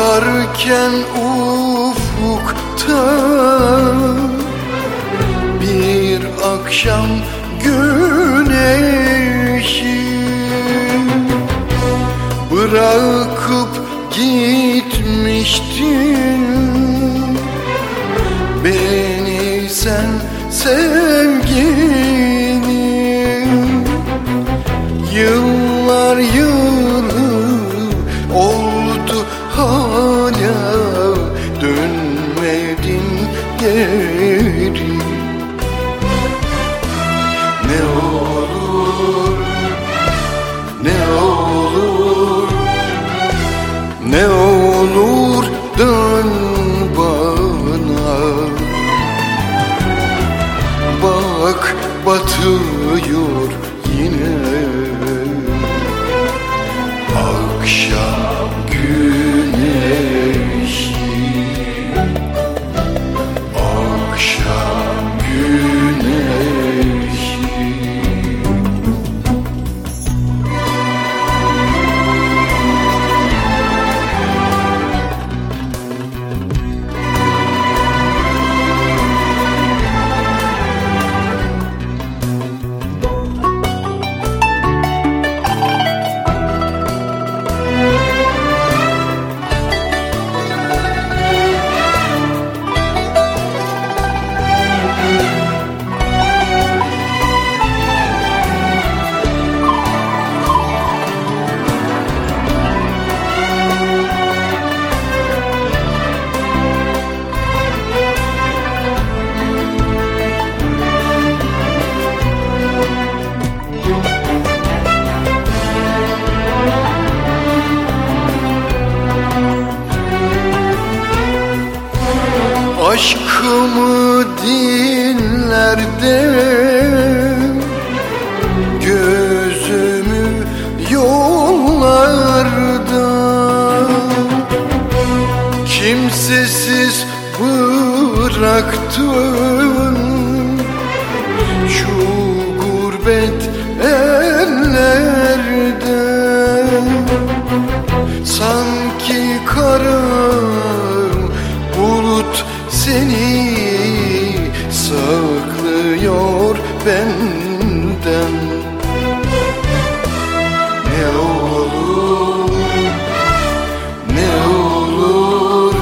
Bakarken ufukta Bir akşam güneşi Bırakıp gitmiştin. Beni sen sevgilim Yıllar yılı Ne olur, ne olur, ne olur bana. Bak batıyor yine. Akşam Aşkımı dillerde Gözümü yollarda. Kimsesiz bıraktın Şu saklıyor benden. Ne olur, ne olur,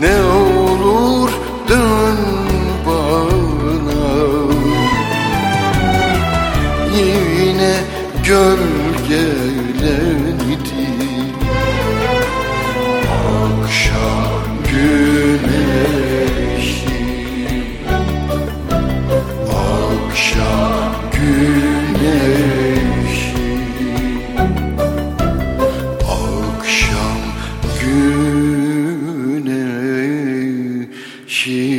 ne olur dön bana. Yine gölgelenidi Akşam güneşi